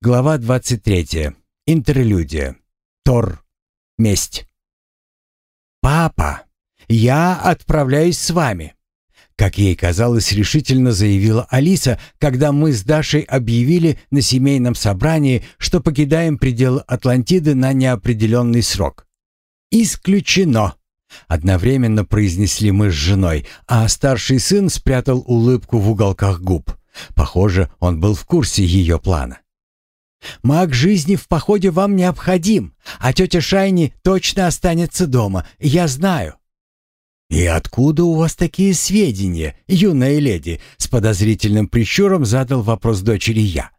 Глава 23. Интерлюдия. Тор. Месть. «Папа, я отправляюсь с вами», — как ей казалось, решительно заявила Алиса, когда мы с Дашей объявили на семейном собрании, что покидаем пределы Атлантиды на неопределенный срок. «Исключено», — одновременно произнесли мы с женой, а старший сын спрятал улыбку в уголках губ. Похоже, он был в курсе ее плана. Маг жизни в походе вам необходим, а тетя Шайни точно останется дома, я знаю». «И откуда у вас такие сведения, юная леди?» С подозрительным прищуром задал вопрос дочери я.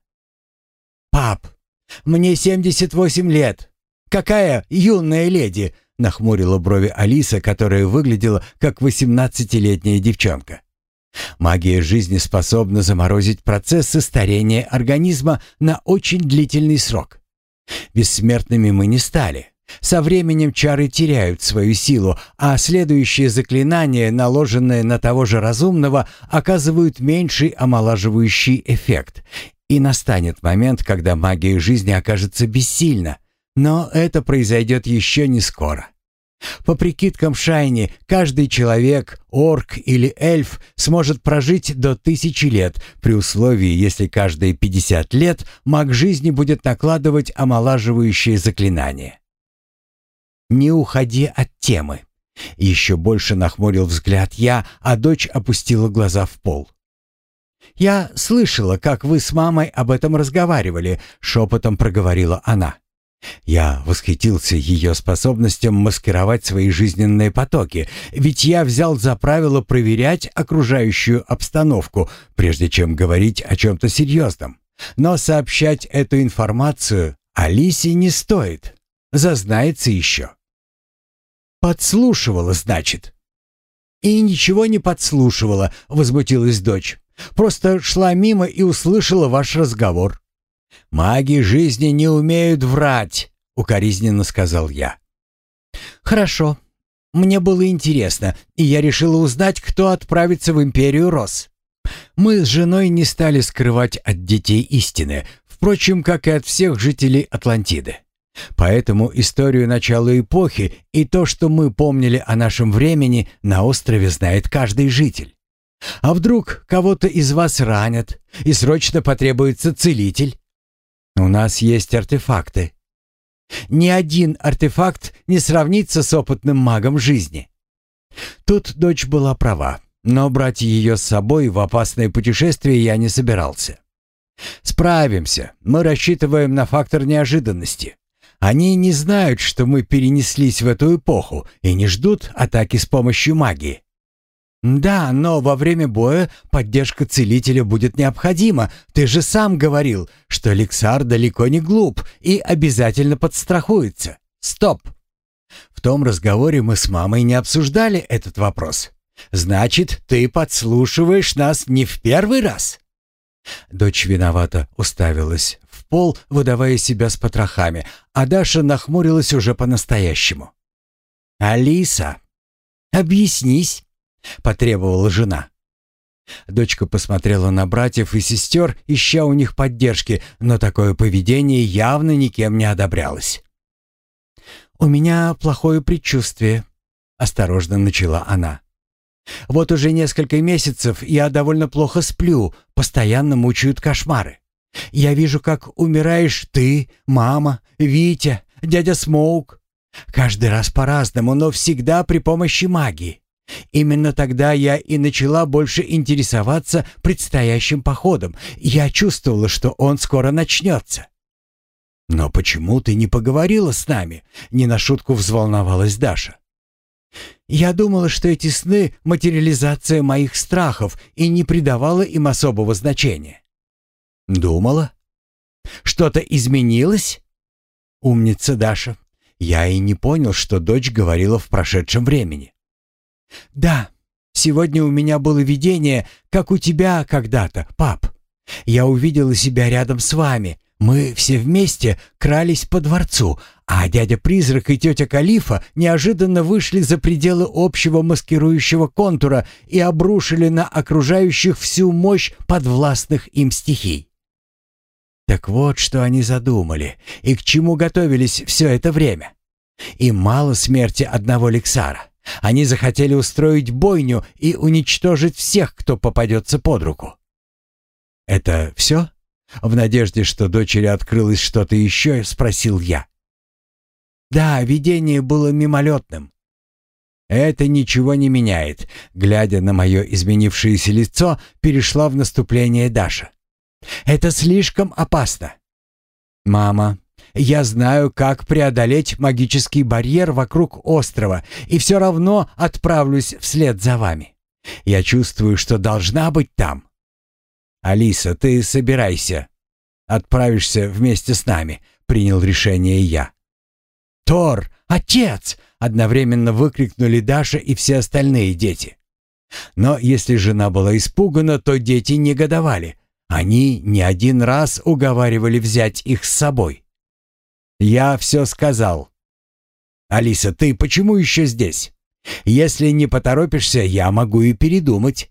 «Пап, мне 78 лет. Какая юная леди?» Нахмурила брови Алиса, которая выглядела как восемнадцатилетняя девчонка. Магия жизни способна заморозить процессы старения организма на очень длительный срок. Бессмертными мы не стали. Со временем чары теряют свою силу, а следующие заклинания, наложенные на того же разумного, оказывают меньший омолаживающий эффект. И настанет момент, когда магия жизни окажется бессильна. Но это произойдет еще не скоро. По прикидкам Шайни, каждый человек, орк или эльф сможет прожить до тысячи лет, при условии, если каждые 50 лет маг жизни будет накладывать омолаживающее заклинание. «Не уходи от темы». Еще больше нахмурил взгляд я, а дочь опустила глаза в пол. «Я слышала, как вы с мамой об этом разговаривали», — шепотом проговорила она. Я восхитился ее способностям маскировать свои жизненные потоки, ведь я взял за правило проверять окружающую обстановку, прежде чем говорить о чем-то серьезном. Но сообщать эту информацию Алисе не стоит. Зазнается еще. «Подслушивала, значит?» «И ничего не подслушивала», — возмутилась дочь. «Просто шла мимо и услышала ваш разговор». «Маги жизни не умеют врать», — укоризненно сказал я. «Хорошо. Мне было интересно, и я решила узнать, кто отправится в Империю Рос. Мы с женой не стали скрывать от детей истины, впрочем, как и от всех жителей Атлантиды. Поэтому историю начала эпохи и то, что мы помнили о нашем времени, на острове знает каждый житель. А вдруг кого-то из вас ранят, и срочно потребуется целитель? У нас есть артефакты. Ни один артефакт не сравнится с опытным магом жизни. Тут дочь была права, но брать ее с собой в опасное путешествие я не собирался. Справимся, мы рассчитываем на фактор неожиданности. Они не знают, что мы перенеслись в эту эпоху и не ждут атаки с помощью магии. «Да, но во время боя поддержка целителя будет необходима. Ты же сам говорил, что Лексар далеко не глуп и обязательно подстрахуется. Стоп!» В том разговоре мы с мамой не обсуждали этот вопрос. «Значит, ты подслушиваешь нас не в первый раз?» Дочь виновата уставилась в пол, выдавая себя с потрохами, а Даша нахмурилась уже по-настоящему. «Алиса, объяснись!» — потребовала жена. Дочка посмотрела на братьев и сестер, ища у них поддержки, но такое поведение явно никем не одобрялось. «У меня плохое предчувствие», — осторожно начала она. «Вот уже несколько месяцев я довольно плохо сплю, постоянно мучают кошмары. Я вижу, как умираешь ты, мама, Витя, дядя Смоук. Каждый раз по-разному, но всегда при помощи магии. Именно тогда я и начала больше интересоваться предстоящим походом. Я чувствовала, что он скоро начнется. «Но почему ты не поговорила с нами?» — не на шутку взволновалась Даша. «Я думала, что эти сны — материализация моих страхов и не придавала им особого значения». «Думала? Что-то изменилось?» «Умница Даша. Я и не понял, что дочь говорила в прошедшем времени». «Да, сегодня у меня было видение, как у тебя когда-то, пап. Я увидела себя рядом с вами. Мы все вместе крались по дворцу, а дядя-призрак и тетя Калифа неожиданно вышли за пределы общего маскирующего контура и обрушили на окружающих всю мощь подвластных им стихий. Так вот, что они задумали и к чему готовились все это время. Им мало смерти одного Лексара. Они захотели устроить бойню и уничтожить всех, кто попадется под руку. «Это все?» В надежде, что дочери открылось что-то еще, спросил я. «Да, видение было мимолетным». «Это ничего не меняет», — глядя на мое изменившееся лицо, перешла в наступление Даша. «Это слишком опасно». «Мама, я знаю, как преодолеть магический барьер вокруг острова, и все равно отправлюсь вслед за вами. Я чувствую, что должна быть там. Алиса, ты собирайся. Отправишься вместе с нами, принял решение я. Тор, отец! Одновременно выкрикнули Даша и все остальные дети. Но если жена была испугана, то дети негодовали. Они не один раз уговаривали взять их с собой. «Я все сказал». «Алиса, ты почему еще здесь? Если не поторопишься, я могу и передумать».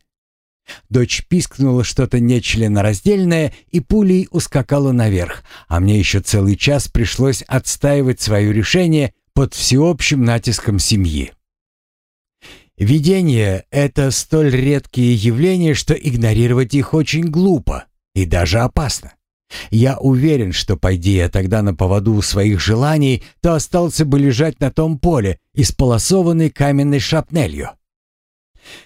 Дочь пискнула что-то нечленораздельное и пулей ускакала наверх, а мне еще целый час пришлось отстаивать свое решение под всеобщим натиском семьи. Видения — это столь редкие явления, что игнорировать их очень глупо и даже опасно. Я уверен, что пойди я тогда на поводу у своих желаний, то остался бы лежать на том поле, исполосованный каменной шапнелью.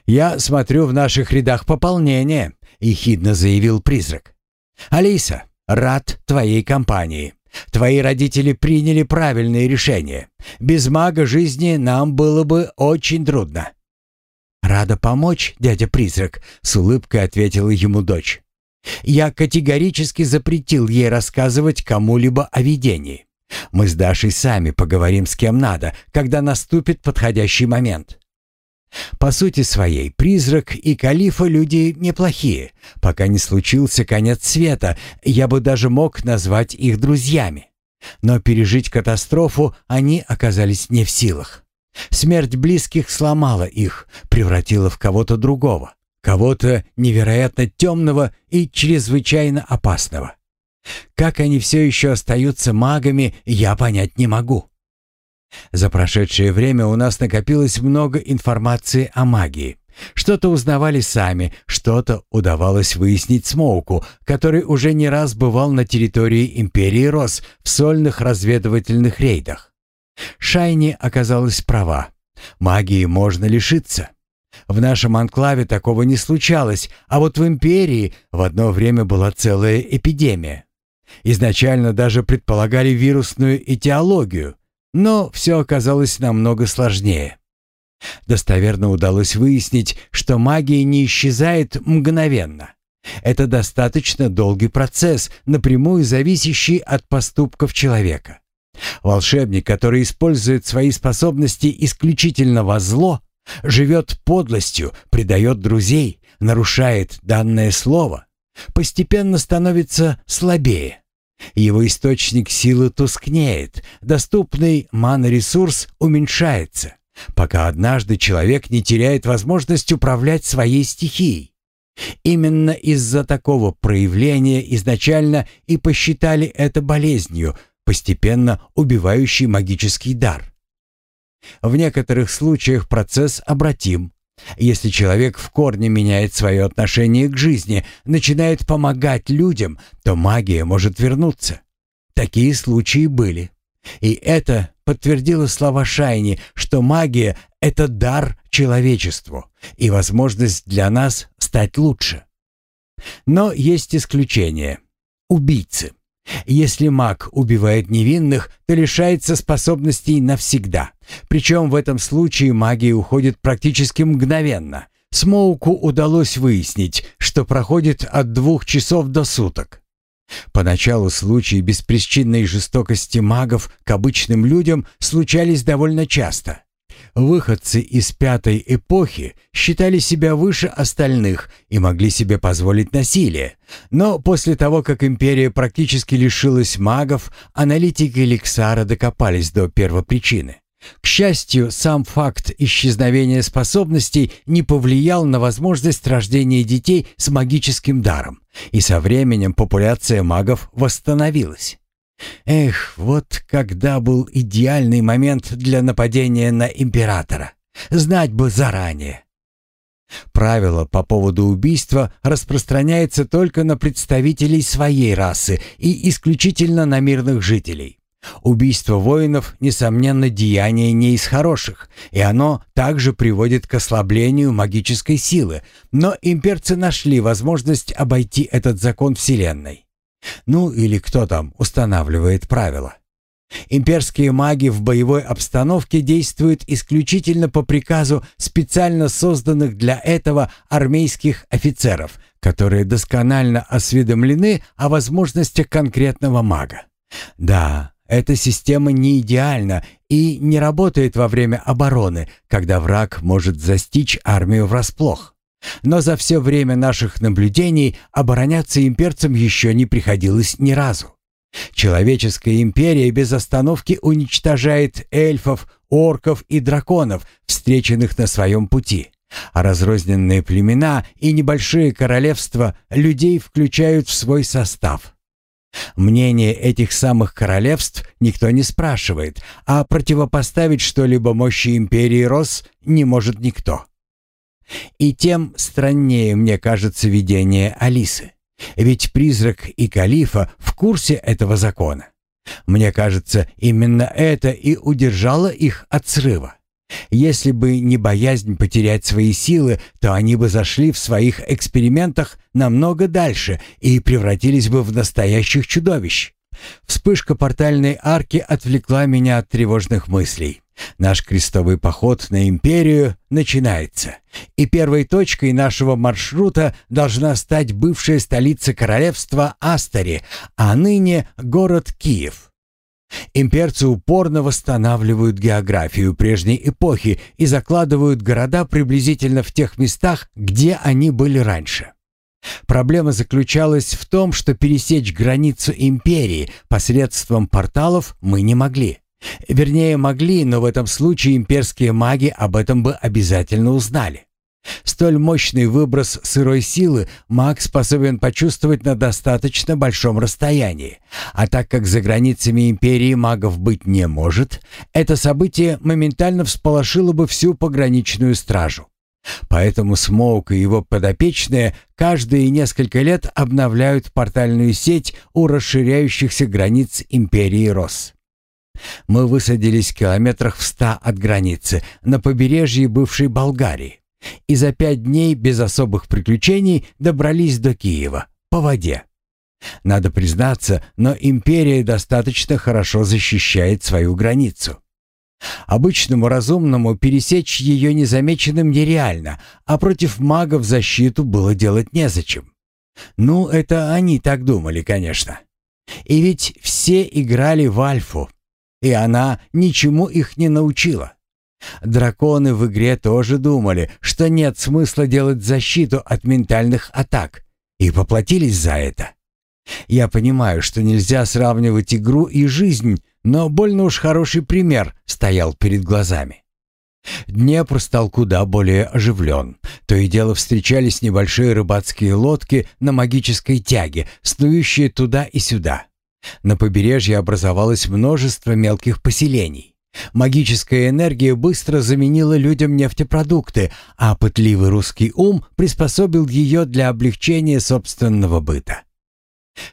«Я смотрю в наших рядах пополнение», — ехидно заявил призрак. «Алиса, рад твоей компании. Твои родители приняли правильное решение. Без мага жизни нам было бы очень трудно». «Рада помочь, дядя-призрак», — с улыбкой ответила ему дочь. Я категорически запретил ей рассказывать кому-либо о видении. Мы с Дашей сами поговорим с кем надо, когда наступит подходящий момент. По сути своей, призрак и калифа люди неплохие. Пока не случился конец света, я бы даже мог назвать их друзьями. Но пережить катастрофу они оказались не в силах. Смерть близких сломала их, превратила в кого-то другого кого-то невероятно темного и чрезвычайно опасного. Как они все еще остаются магами, я понять не могу. За прошедшее время у нас накопилось много информации о магии. Что-то узнавали сами, что-то удавалось выяснить Смоуку, который уже не раз бывал на территории Империи Рос в сольных разведывательных рейдах. Шайни оказалась права. Магии можно лишиться. В нашем анклаве такого не случалось, а вот в империи в одно время была целая эпидемия. Изначально даже предполагали вирусную этиологию, но все оказалось намного сложнее. Достоверно удалось выяснить, что магия не исчезает мгновенно. Это достаточно долгий процесс, напрямую зависящий от поступков человека. Волшебник, который использует свои способности исключительно во зло, живет подлостью, предает друзей, нарушает данное слово, постепенно становится слабее. Его источник силы тускнеет, доступный мана-ресурс уменьшается, пока однажды человек не теряет возможность управлять своей стихией. Именно из-за такого проявления изначально и посчитали это болезнью, постепенно убивающей магический дар. В некоторых случаях процесс обратим. Если человек в корне меняет свое отношение к жизни, начинает помогать людям, то магия может вернуться. Такие случаи были. И это подтвердило слова Шайни, что магия — это дар человечеству и возможность для нас стать лучше. Но есть исключения. Убийцы. Если маг убивает невинных, то лишается способностей навсегда. Причем в этом случае магия уходит практически мгновенно. Смоуку удалось выяснить, что проходит от двух часов до суток. Поначалу случаи беспричинной жестокости магов к обычным людям случались довольно часто. Выходцы из пятой эпохи считали себя выше остальных и могли себе позволить насилие. Но после того, как империя практически лишилась магов, аналитики Лексара докопались до первопричины. К счастью, сам факт исчезновения способностей не повлиял на возможность рождения детей с магическим даром, и со временем популяция магов восстановилась. Эх, вот когда был идеальный момент для нападения на императора. Знать бы заранее. Правило по поводу убийства распространяется только на представителей своей расы и исключительно на мирных жителей. Убийство воинов, несомненно, деяние не из хороших, и оно также приводит к ослаблению магической силы, но имперцы нашли возможность обойти этот закон Вселенной. Ну или кто там устанавливает правила. Имперские маги в боевой обстановке действуют исключительно по приказу специально созданных для этого армейских офицеров, которые досконально осведомлены о возможностях конкретного мага. Да, эта система не идеальна и не работает во время обороны, когда враг может застичь армию врасплох. Но за все время наших наблюдений обороняться имперцам еще не приходилось ни разу. Человеческая империя без остановки уничтожает эльфов, орков и драконов, встреченных на своем пути. А разрозненные племена и небольшие королевства людей включают в свой состав. Мнение этих самых королевств никто не спрашивает, а противопоставить что-либо мощи империи Рос не может никто. И тем страннее мне кажется видение Алисы. Ведь призрак и калифа в курсе этого закона. Мне кажется, именно это и удержало их от срыва. Если бы не боязнь потерять свои силы, то они бы зашли в своих экспериментах намного дальше и превратились бы в настоящих чудовищ. Вспышка портальной арки отвлекла меня от тревожных мыслей. Наш крестовый поход на империю начинается, и первой точкой нашего маршрута должна стать бывшая столица королевства Астари, а ныне город Киев. Имперцы упорно восстанавливают географию прежней эпохи и закладывают города приблизительно в тех местах, где они были раньше. Проблема заключалась в том, что пересечь границу империи посредством порталов мы не могли. Вернее, могли, но в этом случае имперские маги об этом бы обязательно узнали. Столь мощный выброс сырой силы маг способен почувствовать на достаточно большом расстоянии. А так как за границами империи магов быть не может, это событие моментально всполошило бы всю пограничную стражу. Поэтому Смоук и его подопечные каждые несколько лет обновляют портальную сеть у расширяющихся границ империи Рос. Мы высадились в километрах в ста от границы, на побережье бывшей Болгарии и за пять дней без особых приключений добрались до Киева по воде. Надо признаться, но империя достаточно хорошо защищает свою границу. Обычному разумному пересечь ее незамеченным нереально, а против магов защиту было делать незачем. Ну, это они так думали, конечно. И ведь все играли в Альфу, и она ничему их не научила. Драконы в игре тоже думали, что нет смысла делать защиту от ментальных атак, и поплатились за это. Я понимаю, что нельзя сравнивать игру и жизнь, но больно уж хороший пример стоял перед глазами. Днепр стал куда более оживлен. То и дело встречались небольшие рыбацкие лодки на магической тяге, снующие туда и сюда. На побережье образовалось множество мелких поселений. Магическая энергия быстро заменила людям нефтепродукты, а пытливый русский ум приспособил ее для облегчения собственного быта.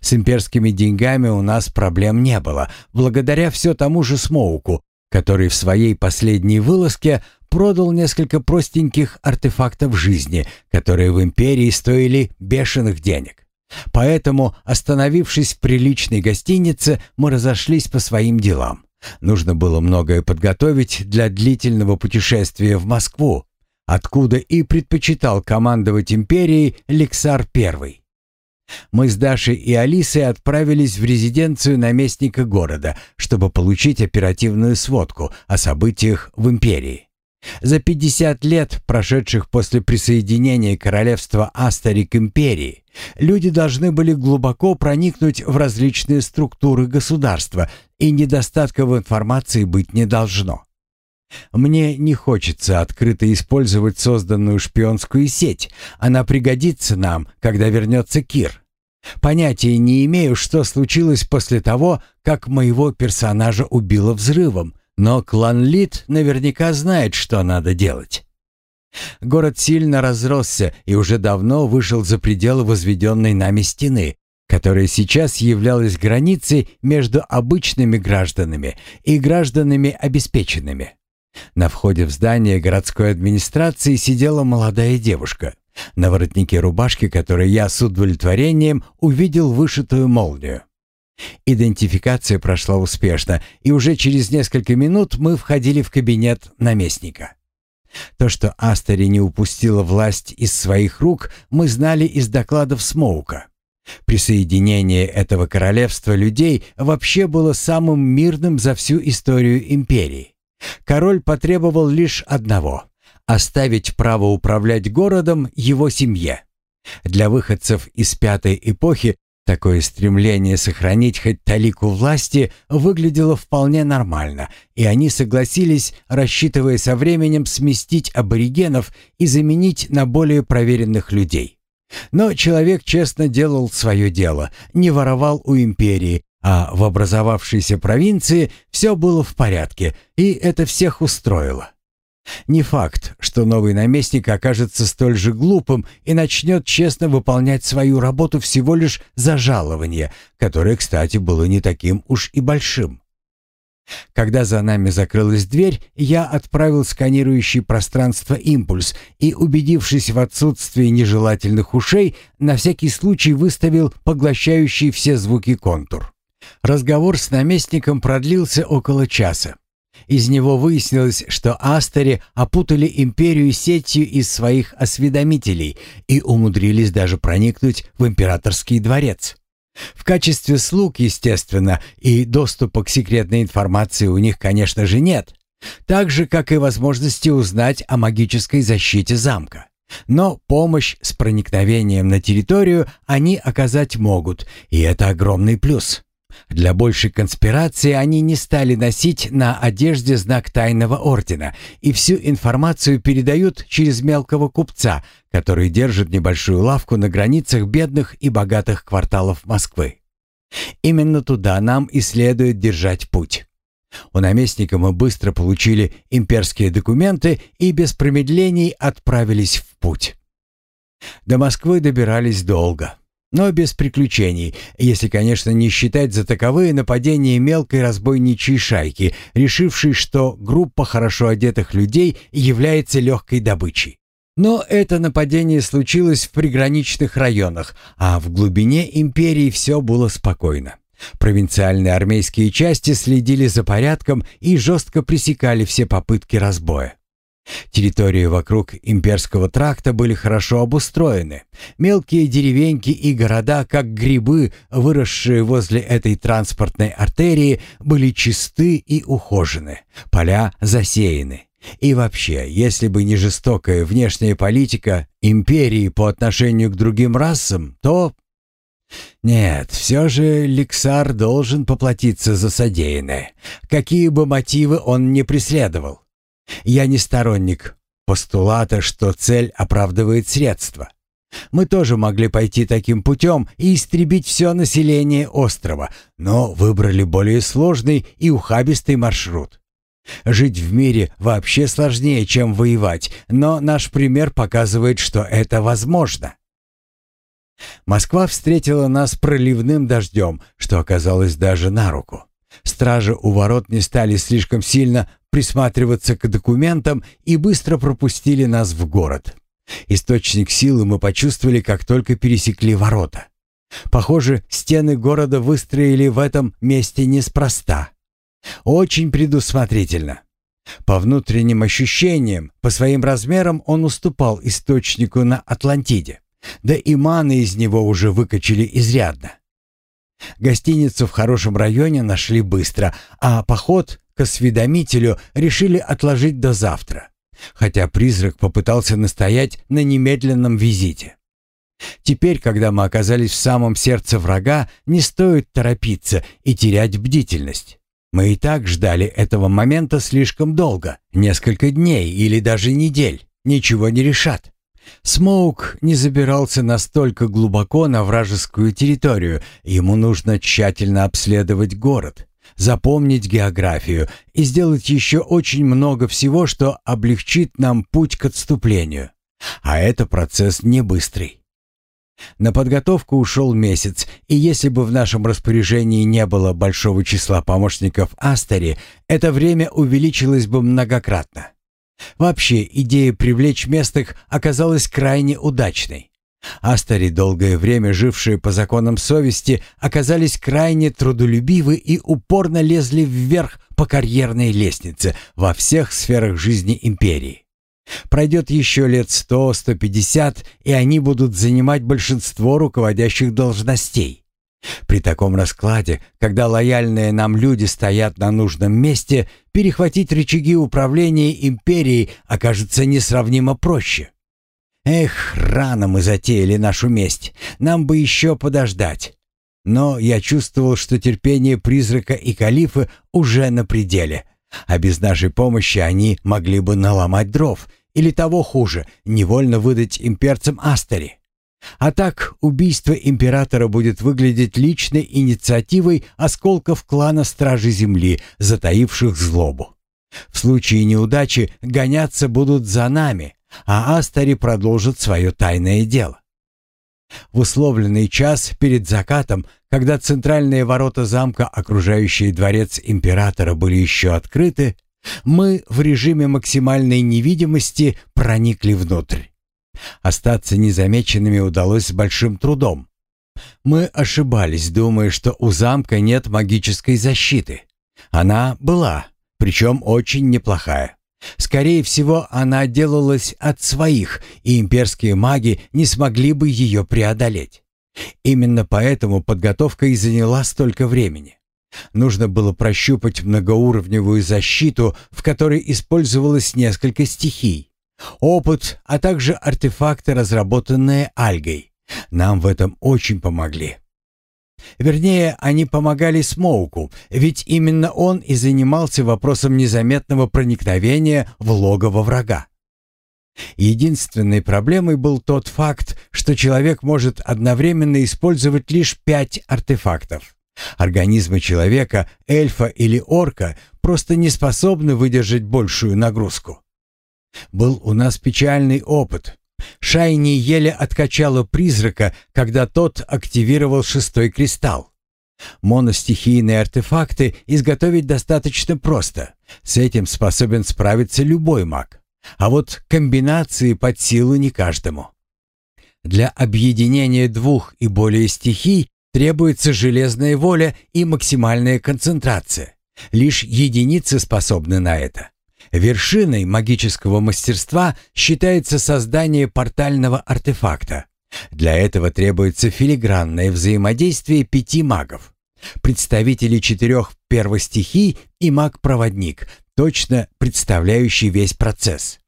С имперскими деньгами у нас проблем не было, благодаря все тому же Смоуку, который в своей последней вылазке продал несколько простеньких артефактов жизни, которые в империи стоили бешеных денег. Поэтому, остановившись в приличной гостинице, мы разошлись по своим делам. Нужно было многое подготовить для длительного путешествия в Москву, откуда и предпочитал командовать империей Лексар I. Мы с Дашей и Алисой отправились в резиденцию наместника города, чтобы получить оперативную сводку о событиях в империи. За 50 лет, прошедших после присоединения королевства Астари к империи, люди должны были глубоко проникнуть в различные структуры государства, и недостатка в информации быть не должно. Мне не хочется открыто использовать созданную шпионскую сеть. Она пригодится нам, когда вернется Кир. Понятия не имею, что случилось после того, как моего персонажа убило взрывом, но клан Лид наверняка знает, что надо делать. Город сильно разросся и уже давно вышел за пределы возведенной нами стены, которая сейчас являлась границей между обычными гражданами и гражданами обеспеченными. На входе в здание городской администрации сидела молодая девушка, на воротнике рубашки, которой я с удовлетворением увидел вышитую молнию. Идентификация прошла успешно, и уже через несколько минут мы входили в кабинет наместника. То, что Астери не упустила власть из своих рук, мы знали из докладов Смоука. Присоединение этого королевства людей вообще было самым мирным за всю историю империи. Король потребовал лишь одного – оставить право управлять городом его семье. Для выходцев из пятой эпохи Такое стремление сохранить хоть талику власти выглядело вполне нормально, и они согласились, рассчитывая со временем сместить аборигенов и заменить на более проверенных людей. Но человек честно делал свое дело, не воровал у империи, а в образовавшейся провинции все было в порядке, и это всех устроило. Не факт, что новый наместник окажется столь же глупым и начнет честно выполнять свою работу всего лишь за жалование, которое, кстати, было не таким уж и большим. Когда за нами закрылась дверь, я отправил сканирующий пространство импульс и, убедившись в отсутствии нежелательных ушей, на всякий случай выставил поглощающий все звуки контур. Разговор с наместником продлился около часа. Из него выяснилось, что Астери опутали империю сетью из своих осведомителей и умудрились даже проникнуть в императорский дворец. В качестве слуг, естественно, и доступа к секретной информации у них, конечно же, нет. Так же, как и возможности узнать о магической защите замка. Но помощь с проникновением на территорию они оказать могут, и это огромный плюс. Для большей конспирации они не стали носить на одежде знак тайного ордена и всю информацию передают через мелкого купца, который держит небольшую лавку на границах бедных и богатых кварталов Москвы. Именно туда нам и следует держать путь. У наместника мы быстро получили имперские документы и без промедлений отправились в путь. До Москвы добирались долго. Но без приключений, если, конечно, не считать за таковые нападения мелкой разбойничьей шайки, решившей, что группа хорошо одетых людей является легкой добычей. Но это нападение случилось в приграничных районах, а в глубине империи все было спокойно. Провинциальные армейские части следили за порядком и жестко пресекали все попытки разбоя. Территории вокруг имперского тракта были хорошо обустроены. Мелкие деревеньки и города, как грибы, выросшие возле этой транспортной артерии, были чисты и ухожены, поля засеяны. И вообще, если бы не жестокая внешняя политика империи по отношению к другим расам, то... Нет, все же Лексар должен поплатиться за содеянное, какие бы мотивы он ни преследовал. Я не сторонник постулата, что цель оправдывает средства. Мы тоже могли пойти таким путем и истребить все население острова, но выбрали более сложный и ухабистый маршрут. Жить в мире вообще сложнее, чем воевать, но наш пример показывает, что это возможно. Москва встретила нас проливным дождем, что оказалось даже на руку. Стражи у ворот не стали слишком сильно присматриваться к документам и быстро пропустили нас в город. Источник силы мы почувствовали, как только пересекли ворота. Похоже, стены города выстроили в этом месте неспроста. Очень предусмотрительно. По внутренним ощущениям, по своим размерам он уступал источнику на Атлантиде. Да и маны из него уже выкачали изрядно. Гостиницу в хорошем районе нашли быстро, а поход к осведомителю решили отложить до завтра, хотя призрак попытался настоять на немедленном визите. Теперь, когда мы оказались в самом сердце врага, не стоит торопиться и терять бдительность. Мы и так ждали этого момента слишком долго, несколько дней или даже недель. Ничего не решат. Смоук не забирался настолько глубоко на вражескую территорию. Ему нужно тщательно обследовать город, запомнить географию и сделать еще очень много всего, что облегчит нам путь к отступлению. А это процесс не быстрый. На подготовку ушел месяц, и если бы в нашем распоряжении не было большого числа помощников Астери, это время увеличилось бы многократно. Вообще, идея привлечь местных оказалась крайне удачной. Астари, долгое время жившие по законам совести, оказались крайне трудолюбивы и упорно лезли вверх по карьерной лестнице во всех сферах жизни империи. Пройдет еще лет сто-сто пятьдесят, и они будут занимать большинство руководящих должностей. При таком раскладе, когда лояльные нам люди стоят на нужном месте, перехватить рычаги управления империей окажется несравнимо проще. Эх, рано мы затеяли нашу месть, нам бы еще подождать. Но я чувствовал, что терпение призрака и калифа уже на пределе, а без нашей помощи они могли бы наломать дров или того хуже, невольно выдать имперцам Астери. А так убийство императора будет выглядеть личной инициативой осколков клана Стражи Земли, затаивших злобу. В случае неудачи гоняться будут за нами, а Астари продолжит свое тайное дело. В условленный час перед закатом, когда центральные ворота замка, окружающие дворец императора, были еще открыты, мы в режиме максимальной невидимости проникли внутрь. Остаться незамеченными удалось с большим трудом. Мы ошибались, думая, что у замка нет магической защиты. Она была, причем очень неплохая. Скорее всего, она делалась от своих, и имперские маги не смогли бы ее преодолеть. Именно поэтому подготовка и заняла столько времени. Нужно было прощупать многоуровневую защиту, в которой использовалось несколько стихий. Опыт, а также артефакты, разработанные Альгой. Нам в этом очень помогли. Вернее, они помогали Смоуку, ведь именно он и занимался вопросом незаметного проникновения в логово врага. Единственной проблемой был тот факт, что человек может одновременно использовать лишь пять артефактов. Организмы человека, эльфа или орка просто не способны выдержать большую нагрузку. Был у нас печальный опыт. Шайни еле откачала призрака, когда тот активировал шестой кристалл. Моностихийные артефакты изготовить достаточно просто. С этим способен справиться любой маг. А вот комбинации под силу не каждому. Для объединения двух и более стихий Требуется железная воля и максимальная концентрация. Лишь единицы способны на это. Вершиной магического мастерства считается создание портального артефакта. Для этого требуется филигранное взаимодействие пяти магов. Представители четырех первостихий и маг-проводник, точно представляющий весь процесс.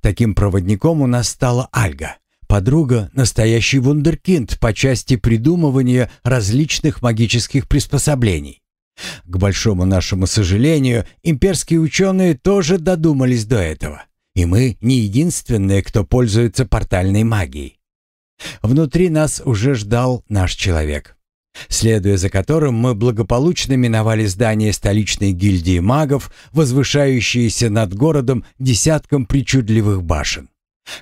Таким проводником у нас стала Альга. Подруга — настоящий вундеркинд по части придумывания различных магических приспособлений. К большому нашему сожалению, имперские ученые тоже додумались до этого. И мы не единственные, кто пользуется портальной магией. Внутри нас уже ждал наш человек, следуя за которым мы благополучно миновали здание столичной гильдии магов, возвышающееся над городом десятком причудливых башен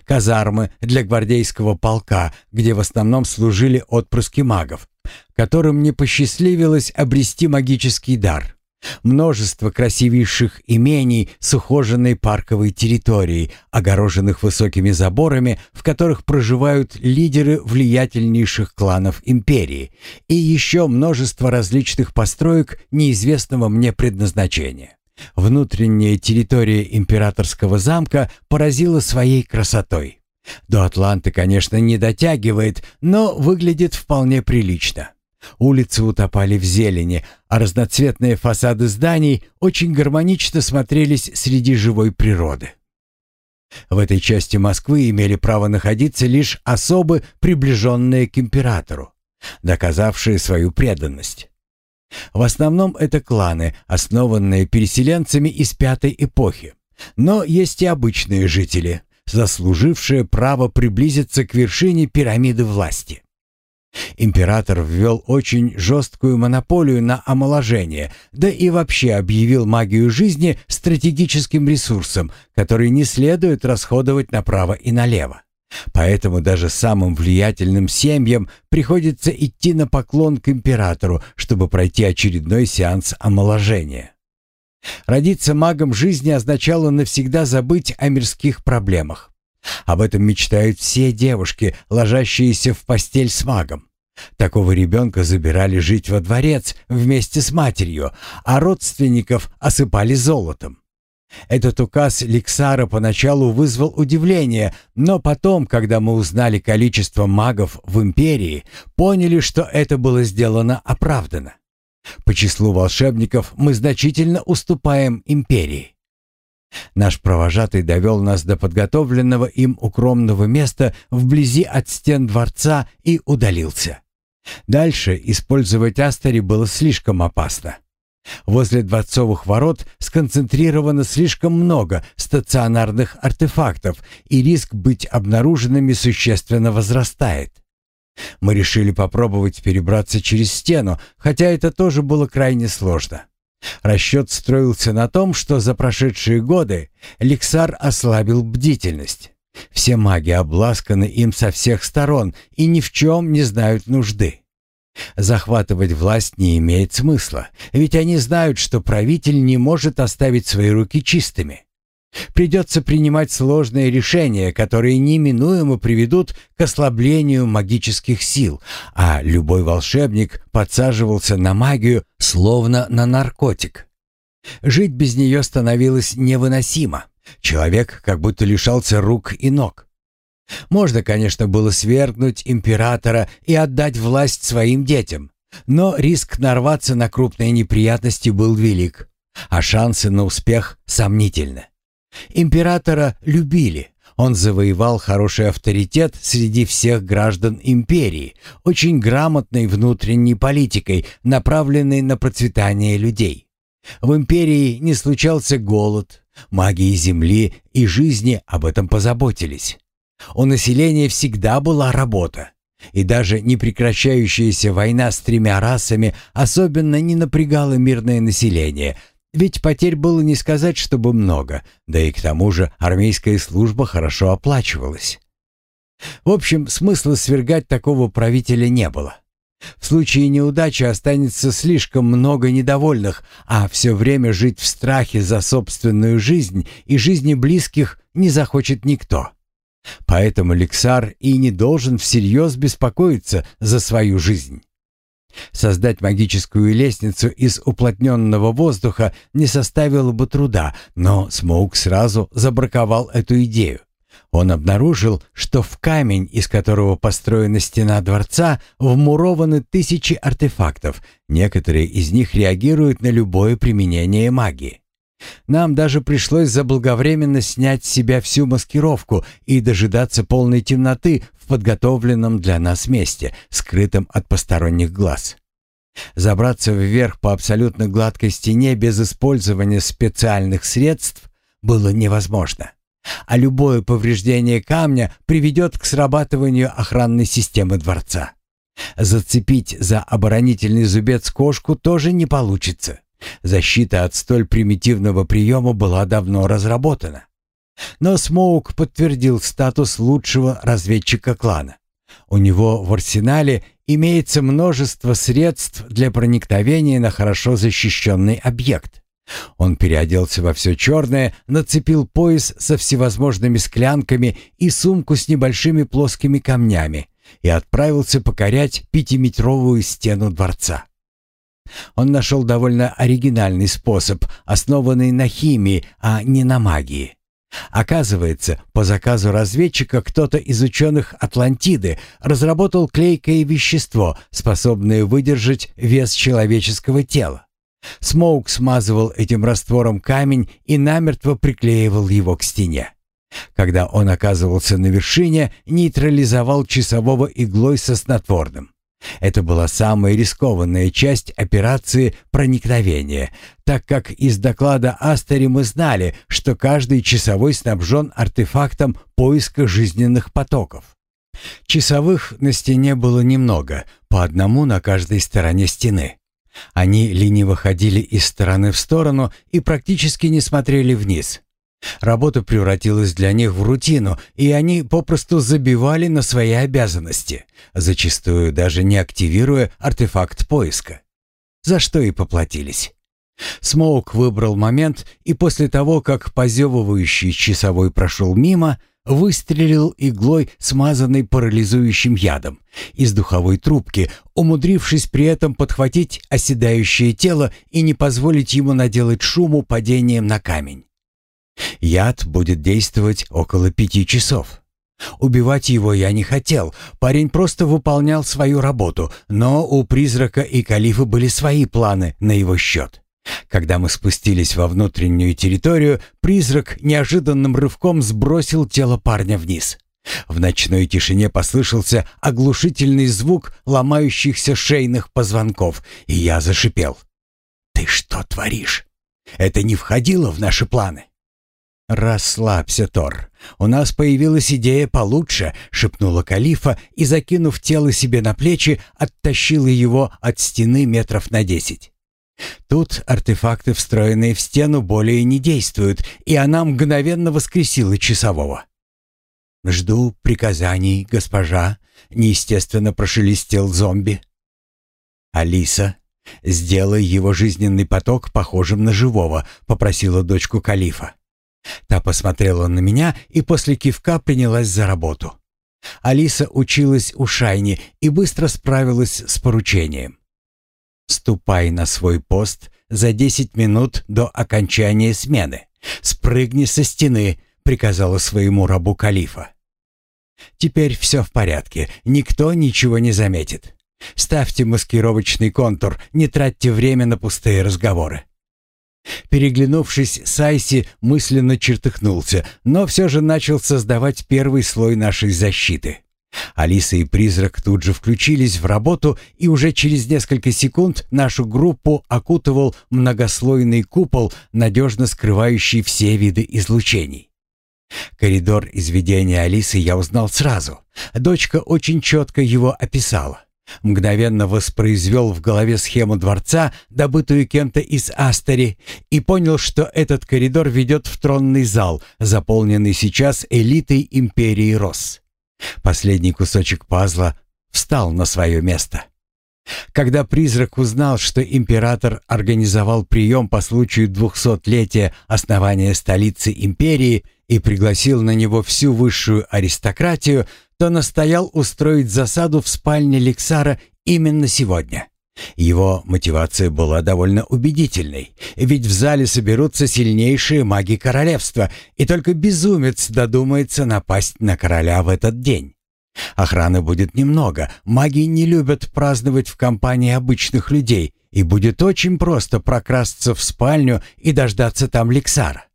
казармы для гвардейского полка, где в основном служили отпрыски магов, которым не посчастливилось обрести магический дар. Множество красивейших имений с ухоженной парковой территорией, огороженных высокими заборами, в которых проживают лидеры влиятельнейших кланов империи, и еще множество различных построек неизвестного мне предназначения. Внутренняя территория императорского замка поразила своей красотой. До Атланты, конечно, не дотягивает, но выглядит вполне прилично. Улицы утопали в зелени, а разноцветные фасады зданий очень гармонично смотрелись среди живой природы. В этой части Москвы имели право находиться лишь особы, приближенные к императору, доказавшие свою преданность. В основном это кланы, основанные переселенцами из пятой эпохи. Но есть и обычные жители, заслужившие право приблизиться к вершине пирамиды власти. Император ввел очень жесткую монополию на омоложение, да и вообще объявил магию жизни стратегическим ресурсом, который не следует расходовать направо и налево. Поэтому даже самым влиятельным семьям приходится идти на поклон к императору, чтобы пройти очередной сеанс омоложения. Родиться магом жизни означало навсегда забыть о мирских проблемах. Об этом мечтают все девушки, ложащиеся в постель с магом. Такого ребенка забирали жить во дворец вместе с матерью, а родственников осыпали золотом. Этот указ Ликсара поначалу вызвал удивление, но потом, когда мы узнали количество магов в империи, поняли, что это было сделано оправданно. По числу волшебников мы значительно уступаем империи. Наш провожатый довел нас до подготовленного им укромного места вблизи от стен дворца и удалился. Дальше использовать Астери было слишком опасно. Возле дворцовых ворот сконцентрировано слишком много стационарных артефактов, и риск быть обнаруженными существенно возрастает. Мы решили попробовать перебраться через стену, хотя это тоже было крайне сложно. Расчет строился на том, что за прошедшие годы Лексар ослабил бдительность. Все маги обласканы им со всех сторон и ни в чем не знают нужды. Захватывать власть не имеет смысла, ведь они знают, что правитель не может оставить свои руки чистыми. Придется принимать сложные решения, которые неминуемо приведут к ослаблению магических сил, а любой волшебник подсаживался на магию словно на наркотик. Жить без нее становилось невыносимо. Человек как будто лишался рук и ног. Можно, конечно, было свергнуть императора и отдать власть своим детям, но риск нарваться на крупные неприятности был велик, а шансы на успех сомнительны. Императора любили. Он завоевал хороший авторитет среди всех граждан империи, очень грамотной внутренней политикой, направленной на процветание людей. В империи не случался голод, магии земли и жизни об этом позаботились. У населения всегда была работа. И даже непрекращающаяся война с тремя расами особенно не напрягала мирное население, ведь потерь было не сказать, чтобы много, да и к тому же армейская служба хорошо оплачивалась. В общем, смысла свергать такого правителя не было. В случае неудачи останется слишком много недовольных, а все время жить в страхе за собственную жизнь и жизни близких не захочет никто. Поэтому Лексар и не должен всерьез беспокоиться за свою жизнь. Создать магическую лестницу из уплотненного воздуха не составило бы труда, но Смоук сразу забраковал эту идею. Он обнаружил, что в камень, из которого построена стена дворца, вмурованы тысячи артефактов. Некоторые из них реагируют на любое применение магии. Нам даже пришлось заблаговременно снять с себя всю маскировку и дожидаться полной темноты подготовленном для нас месте, скрытом от посторонних глаз. Забраться вверх по абсолютно гладкой стене без использования специальных средств было невозможно. А любое повреждение камня приведет к срабатыванию охранной системы дворца. Зацепить за оборонительный зубец кошку тоже не получится. Защита от столь примитивного приема была давно разработана. Но Смоук подтвердил статус лучшего разведчика клана. У него в арсенале имеется множество средств для проникновения на хорошо защищенный объект. Он переоделся во все черное, нацепил пояс со всевозможными склянками и сумку с небольшими плоскими камнями и отправился покорять пятиметровую стену дворца. Он нашел довольно оригинальный способ, основанный на химии, а не на магии. Оказывается, по заказу разведчика кто-то из ученых Атлантиды разработал клейкое вещество, способное выдержать вес человеческого тела. Смоук смазывал этим раствором камень и намертво приклеивал его к стене. Когда он оказывался на вершине, нейтрализовал часового иглой со снотворным. Это была самая рискованная часть операции проникновения, так как из доклада Астери мы знали, что каждый часовой снабжен артефактом поиска жизненных потоков. Часовых на стене было немного, по одному на каждой стороне стены. Они лениво ходили из стороны в сторону и практически не смотрели вниз. Работа превратилась для них в рутину, и они попросту забивали на свои обязанности, зачастую даже не активируя артефакт поиска. За что и поплатились. Смоук выбрал момент, и после того, как позевывающий часовой прошел мимо, выстрелил иглой, смазанной парализующим ядом, из духовой трубки, умудрившись при этом подхватить оседающее тело и не позволить ему наделать шуму падением на камень. Яд будет действовать около пяти часов. Убивать его я не хотел, парень просто выполнял свою работу, но у призрака и калифа были свои планы на его счет. Когда мы спустились во внутреннюю территорию, призрак неожиданным рывком сбросил тело парня вниз. В ночной тишине послышался оглушительный звук ломающихся шейных позвонков, и я зашипел. «Ты что творишь? Это не входило в наши планы». «Расслабься, Тор. У нас появилась идея получше», — шепнула Калифа и, закинув тело себе на плечи, оттащила его от стены метров на десять. Тут артефакты, встроенные в стену, более не действуют, и она мгновенно воскресила часового. «Жду приказаний, госпожа», — неестественно прошелестел зомби. «Алиса, сделай его жизненный поток похожим на живого», — попросила дочку Калифа. Та посмотрела на меня и после кивка принялась за работу. Алиса училась у Шайни и быстро справилась с поручением. «Ступай на свой пост за десять минут до окончания смены. Спрыгни со стены», — приказала своему рабу Калифа. «Теперь все в порядке, никто ничего не заметит. Ставьте маскировочный контур, не тратьте время на пустые разговоры. Переглянувшись, Сайси мысленно чертыхнулся, но все же начал создавать первый слой нашей защиты. Алиса и призрак тут же включились в работу, и уже через несколько секунд нашу группу окутывал многослойный купол, надежно скрывающий все виды излучений. Коридор изведения Алисы я узнал сразу. Дочка очень четко его описала. Мгновенно воспроизвел в голове схему дворца, добытую кем-то из Астери, и понял, что этот коридор ведет в тронный зал, заполненный сейчас элитой империи Рос. Последний кусочек пазла встал на свое место. Когда призрак узнал, что император организовал прием по случаю двухсотлетия основания столицы империи и пригласил на него всю высшую аристократию, то настоял устроить засаду в спальне Лексара именно сегодня. Его мотивация была довольно убедительной, ведь в зале соберутся сильнейшие маги королевства, и только безумец додумается напасть на короля в этот день. Охраны будет немного, маги не любят праздновать в компании обычных людей, и будет очень просто прокрасться в спальню и дождаться там Лексара.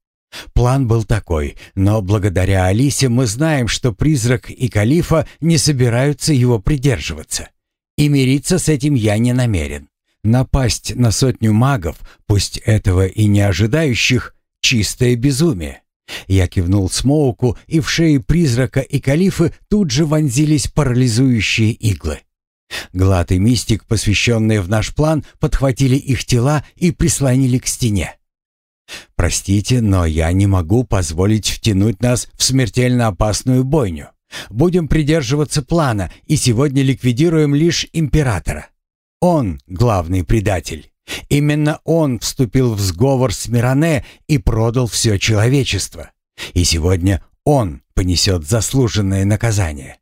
План был такой, но благодаря Алисе мы знаем, что призрак и Калифа не собираются его придерживаться. И мириться с этим я не намерен. Напасть на сотню магов, пусть этого и не ожидающих, чистое безумие. Я кивнул Смоуку, и в шее призрака и Калифы тут же вонзились парализующие иглы. Глад и Мистик, посвященные в наш план, подхватили их тела и прислонили к стене. Простите, но я не могу позволить втянуть нас в смертельно опасную бойню. Будем придерживаться плана и сегодня ликвидируем лишь императора. Он главный предатель. Именно он вступил в сговор с Миране и продал все человечество. И сегодня он понесет заслуженное наказание.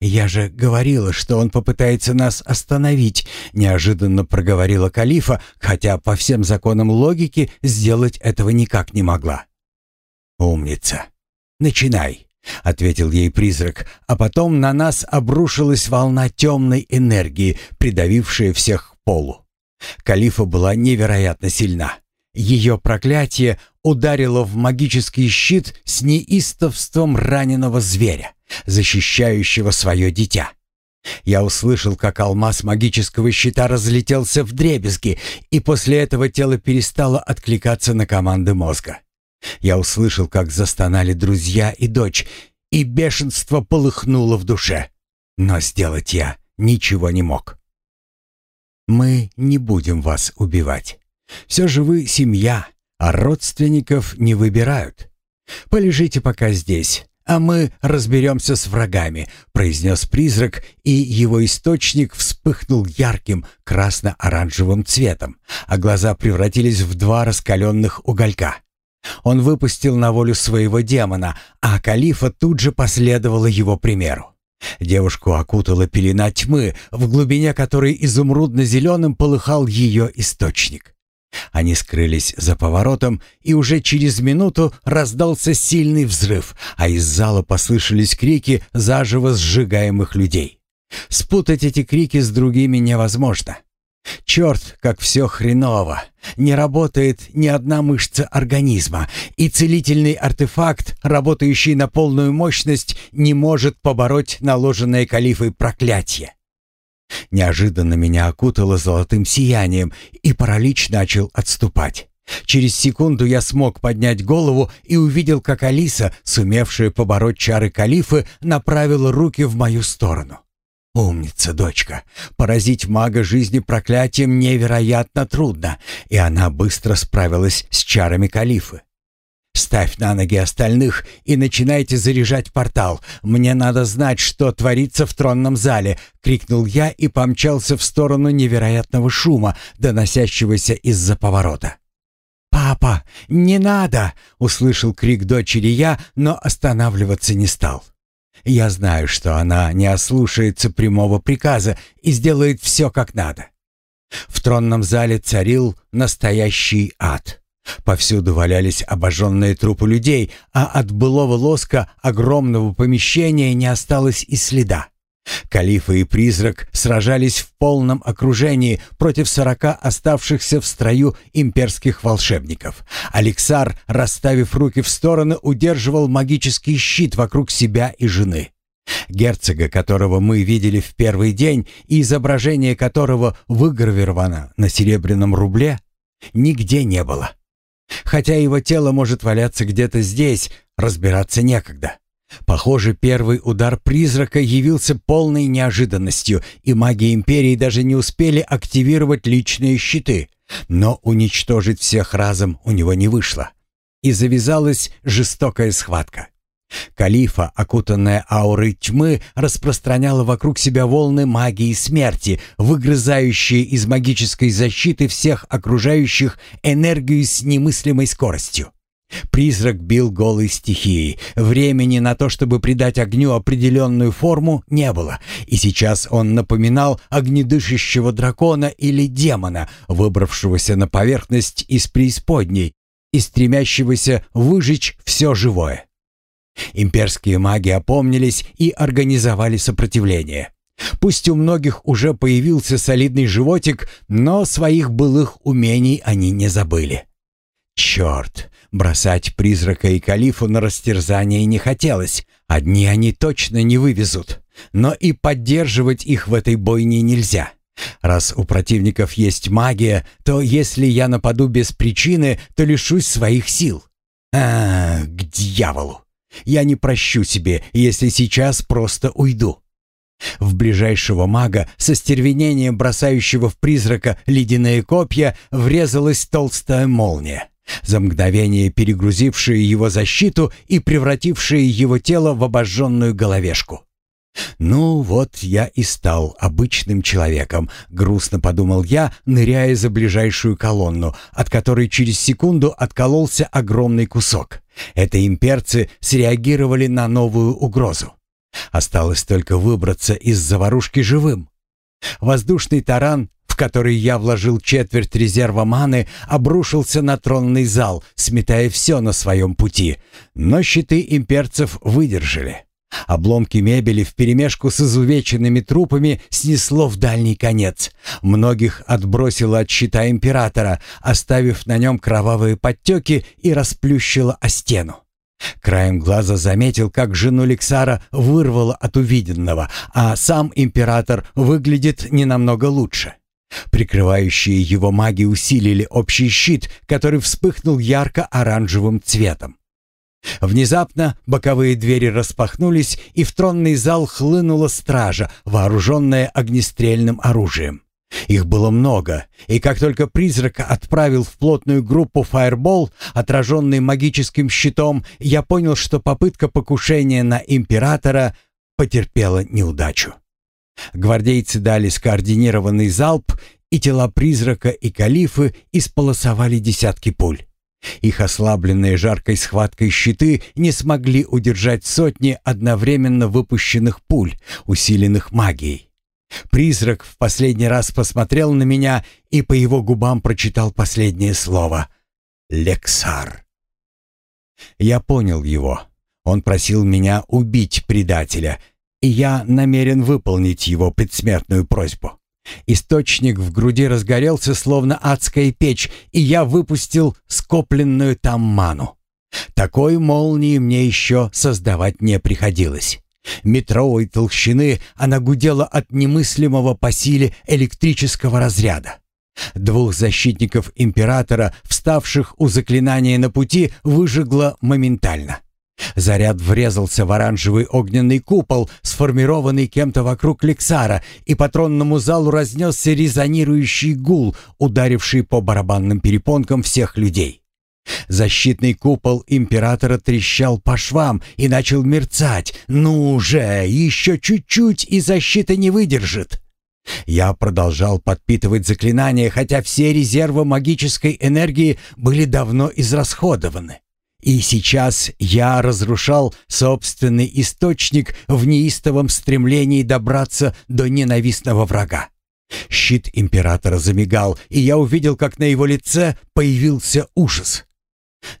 «Я же говорила, что он попытается нас остановить», — неожиданно проговорила Калифа, хотя по всем законам логики сделать этого никак не могла. «Умница. Начинай», — ответил ей призрак, а потом на нас обрушилась волна темной энергии, придавившая всех к полу. Калифа была невероятно сильна. Ее проклятие ударило в магический щит с неистовством раненого зверя защищающего свое дитя. Я услышал, как алмаз магического щита разлетелся в дребезги, и после этого тело перестало откликаться на команды мозга. Я услышал, как застонали друзья и дочь, и бешенство полыхнуло в душе. Но сделать я ничего не мог. «Мы не будем вас убивать. Все же вы семья, а родственников не выбирают. Полежите пока здесь, а мы разберемся с врагами», — произнес призрак, и его источник вспыхнул ярким красно-оранжевым цветом, а глаза превратились в два раскаленных уголька. Он выпустил на волю своего демона, а Калифа тут же последовала его примеру. Девушку окутала пелена тьмы, в глубине которой изумрудно-зеленым полыхал ее источник. Они скрылись за поворотом, и уже через минуту раздался сильный взрыв, а из зала послышались крики заживо сжигаемых людей. Спутать эти крики с другими невозможно. Черт, как все хреново. Не работает ни одна мышца организма, и целительный артефакт, работающий на полную мощность, не может побороть наложенное калифой проклятие. Неожиданно меня окутало золотым сиянием, и паралич начал отступать. Через секунду я смог поднять голову и увидел, как Алиса, сумевшая побороть чары калифы, направила руки в мою сторону. Умница, дочка. Поразить мага жизни проклятием невероятно трудно, и она быстро справилась с чарами калифы. Ставь на ноги остальных и начинайте заряжать портал. Мне надо знать, что творится в тронном зале, крикнул я и помчался в сторону невероятного шума, доносящегося из-за поворота. «Папа, не надо!» — услышал крик дочери я, но останавливаться не стал. Я знаю, что она не ослушается прямого приказа и сделает все как надо. В тронном зале царил настоящий ад. Повсюду валялись обожженные трупы людей, а от былого лоска огромного помещения не осталось и следа. Калифа и призрак сражались в полном окружении против сорока оставшихся в строю имперских волшебников. Алексар, расставив руки в стороны, удерживал магический щит вокруг себя и жены. Герцога, которого мы видели в первый день и изображение которого выгравировано на серебряном рубле, нигде не было. Хотя его тело может валяться где-то здесь, разбираться некогда. Похоже, первый удар призрака явился полной неожиданностью, и маги Империи даже не успели активировать личные щиты. Но уничтожить всех разом у него не вышло. И завязалась жестокая схватка. Калифа, окутанная аурой тьмы, распространяла вокруг себя волны магии смерти, выгрызающие из магической защиты всех окружающих энергию с немыслимой скоростью. Призрак бил голой стихией. Времени на то, чтобы придать огню определенную форму, не было, и сейчас он напоминал огнедышащего дракона или демона, выбравшегося на поверхность из преисподней и стремящегося выжечь все живое. Имперские маги опомнились и организовали сопротивление. Пусть у многих уже появился солидный животик, но своих былых умений они не забыли. Черт, бросать призрака и калифу на растерзание не хотелось. Одни они точно не вывезут. Но и поддерживать их в этой бойне нельзя. Раз у противников есть магия, то если я нападу без причины, то лишусь своих сил. А, к дьяволу! Я не прощу себе, если сейчас просто уйду. В ближайшего мага, со стервенением бросающего в призрака ледяные копья, врезалась толстая молния, за мгновение перегрузившая его защиту и превратившая его тело в обожженную головешку. «Ну вот я и стал обычным человеком», — грустно подумал я, ныряя за ближайшую колонну, от которой через секунду откололся огромный кусок. Это имперцы среагировали на новую угрозу. Осталось только выбраться из заварушки живым. Воздушный таран, в который я вложил четверть резерва маны, обрушился на тронный зал, сметая все на своем пути, но щиты имперцев выдержали. Обломки мебели вперемешку с изувеченными трупами снесло в дальний конец. Многих отбросило от щита императора, оставив на нем кровавые подтеки и расплющило о стену. Краем глаза заметил, как жену Лексара вырвало от увиденного, а сам император выглядит не намного лучше. Прикрывающие его маги усилили общий щит, который вспыхнул ярко-оранжевым цветом. Внезапно боковые двери распахнулись, и в тронный зал хлынула стража, вооруженная огнестрельным оружием. Их было много, и как только призрака отправил в плотную группу фаербол, отраженный магическим щитом, я понял, что попытка покушения на императора потерпела неудачу. Гвардейцы дали скоординированный залп, и тела призрака и калифы исполосовали десятки пуль. Их ослабленные жаркой схваткой щиты не смогли удержать сотни одновременно выпущенных пуль, усиленных магией. Призрак в последний раз посмотрел на меня и по его губам прочитал последнее слово «Лексар». Я понял его. Он просил меня убить предателя, и я намерен выполнить его предсмертную просьбу. Источник в груди разгорелся, словно адская печь, и я выпустил скопленную там ману. Такой молнии мне еще создавать не приходилось. Метровой толщины она гудела от немыслимого по силе электрического разряда. Двух защитников императора, вставших у заклинания на пути, выжгло моментально. Заряд врезался в оранжевый огненный купол, сформированный кем-то вокруг Лексара, и по тронному залу разнесся резонирующий гул, ударивший по барабанным перепонкам всех людей. Защитный купол императора трещал по швам и начал мерцать. «Ну же, еще чуть-чуть, и защита не выдержит!» Я продолжал подпитывать заклинания, хотя все резервы магической энергии были давно израсходованы. И сейчас я разрушал собственный источник в неистовом стремлении добраться до ненавистного врага. Щит императора замигал, и я увидел, как на его лице появился ужас.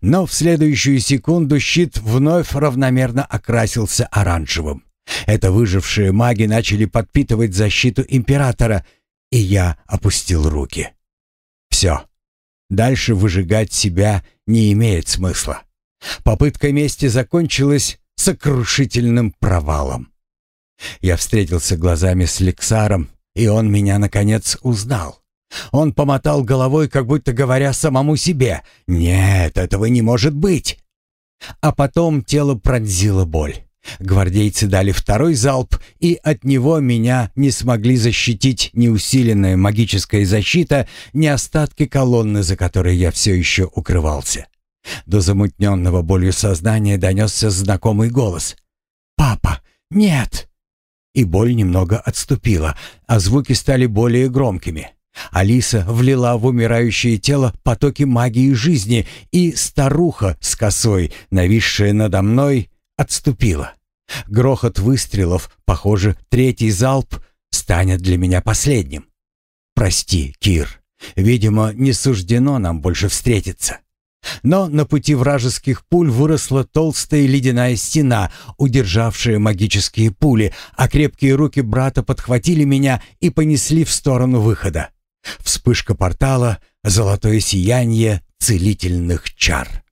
Но в следующую секунду щит вновь равномерно окрасился оранжевым. Это выжившие маги начали подпитывать защиту императора, и я опустил руки. Все. Дальше выжигать себя не имеет смысла. Попытка мести закончилась сокрушительным провалом. Я встретился глазами с Лексаром, и он меня, наконец, узнал. Он помотал головой, как будто говоря самому себе «Нет, этого не может быть!» А потом тело пронзило боль. Гвардейцы дали второй залп, и от него меня не смогли защитить ни усиленная магическая защита, ни остатки колонны, за которой я все еще укрывался. До замутненного болью сознания донесся знакомый голос. «Папа, нет!» И боль немного отступила, а звуки стали более громкими. Алиса влила в умирающее тело потоки магии жизни, и старуха с косой, нависшая надо мной, отступила. Грохот выстрелов, похоже, третий залп станет для меня последним. Прости, Кир, видимо, не суждено нам больше встретиться. Но на пути вражеских пуль выросла толстая ледяная стена, удержавшая магические пули, а крепкие руки брата подхватили меня и понесли в сторону выхода. Вспышка портала, золотое сияние целительных чар.